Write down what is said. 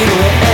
do it